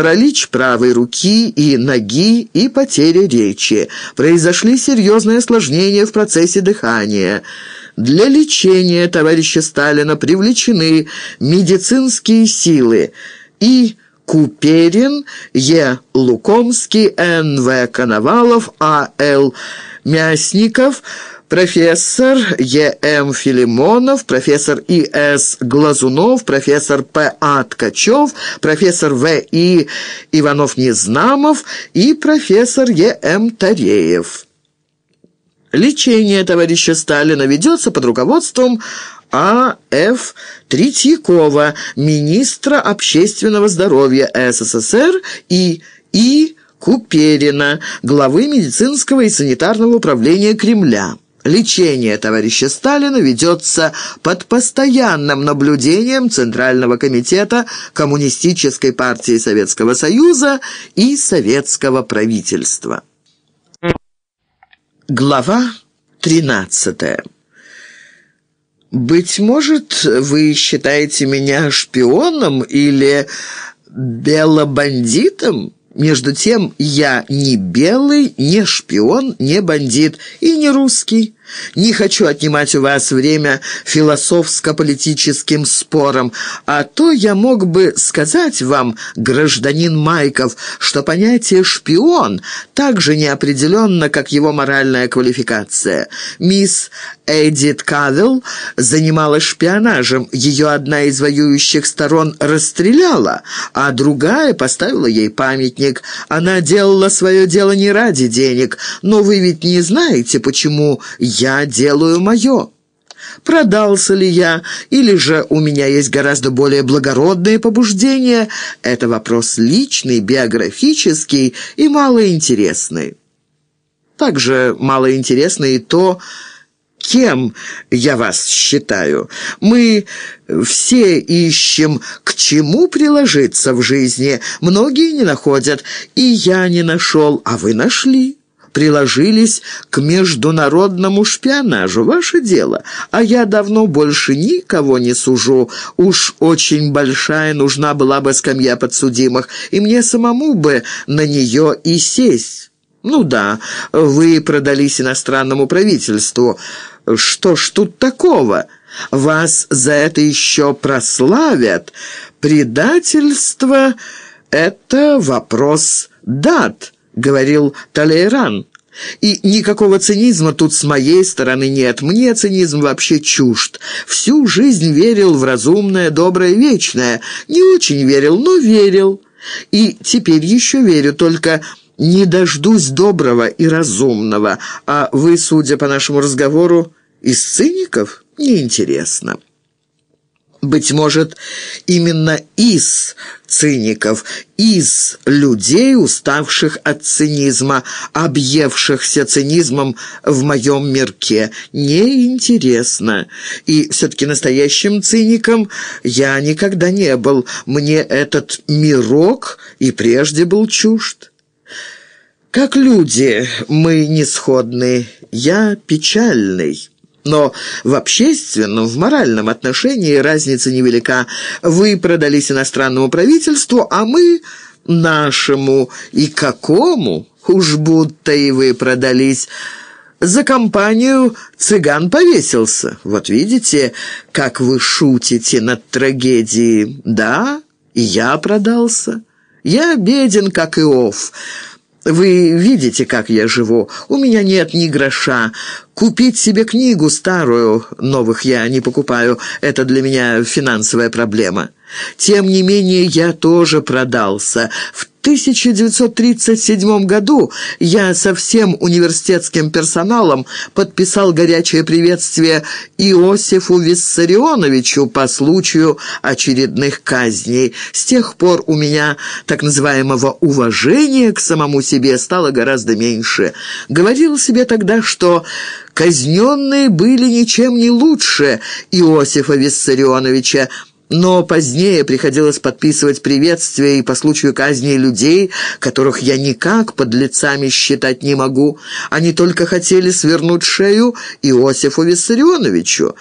паралич правой руки и ноги и потеря речи. Произошли серьезные осложнения в процессе дыхания. Для лечения товарища Сталина привлечены медицинские силы и Куперин, Е. Лукомский, Н.В. Коновалов, А.Л. Мясников, профессор Е.М. Филимонов, профессор И.С. Глазунов, профессор П.А. Ткачев, профессор В.И. Иванов-Незнамов и профессор Е.М. Тареев. Лечение товарища Сталина ведется под руководством а.Ф. Третьякова, министра общественного здоровья СССР и И. Куперина, главы медицинского и санитарного управления Кремля. Лечение товарища Сталина ведется под постоянным наблюдением Центрального комитета Коммунистической партии Советского Союза и Советского правительства. Глава 13. «Быть может, вы считаете меня шпионом или белобандитом?» Между тем, я не белый, не шпион, не бандит и не русский. Не хочу отнимать у вас время философско-политическим спором, а то я мог бы сказать вам, гражданин Майков, что понятие «шпион» так же неопределенно, как его моральная квалификация. Мисс Эдит Кавилл занималась шпионажем, ее одна из воюющих сторон расстреляла, а другая поставила ей памятник. Она делала свое дело не ради денег, но вы ведь не знаете, почему я делаю мое. Продался ли я, или же у меня есть гораздо более благородные побуждения, это вопрос личный, биографический и малоинтересный. Также малоинтересно и то, кем я вас считаю. Мы все ищем, к чему приложиться в жизни. Многие не находят, и я не нашел, а вы нашли» приложились к международному шпионажу. Ваше дело. А я давно больше никого не сужу. Уж очень большая нужна была бы скамья подсудимых, и мне самому бы на нее и сесть. Ну да, вы продались иностранному правительству. Что ж тут такого? Вас за это еще прославят. Предательство — это вопрос дат» говорил Талейран. И никакого цинизма тут с моей стороны нет. Мне цинизм вообще чужд. Всю жизнь верил в разумное, доброе, вечное. Не очень верил, но верил. И теперь еще верю, только не дождусь доброго и разумного. А вы, судя по нашему разговору, из циников? Неинтересно. Быть может, именно из циников, из людей, уставших от цинизма, объевшихся цинизмом в моем мирке. Неинтересно. И все-таки настоящим циником я никогда не был. Мне этот мирок и прежде был чужд. Как люди мы не сходны. Я печальный». Но в общественном, в моральном отношении разница невелика. Вы продались иностранному правительству, а мы нашему. И какому? Уж будто и вы продались. За компанию цыган повесился. Вот видите, как вы шутите над трагедией. Да, и я продался. Я беден, как Иов». Вы видите, как я живу. У меня нет ни гроша. Купить себе книгу старую, новых я не покупаю, это для меня финансовая проблема. Тем не менее, я тоже продался. В 1937 году я со всем университетским персоналом подписал горячее приветствие Иосифу Виссарионовичу по случаю очередных казней. С тех пор у меня так называемого уважения к самому себе стало гораздо меньше. Говорил себе тогда, что казненные были ничем не лучше Иосифа Виссарионовича, но позднее приходилось подписывать приветствия и по случаю казни людей, которых я никак под лицами считать не могу. Они только хотели свернуть шею Иосифу Виссарионовичу.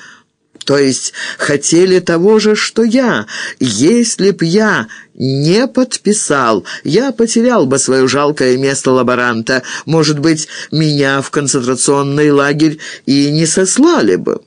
то есть хотели того же, что я. Если б я не подписал, я потерял бы свое жалкое место лаборанта. Может быть, меня в концентрационный лагерь и не сослали бы».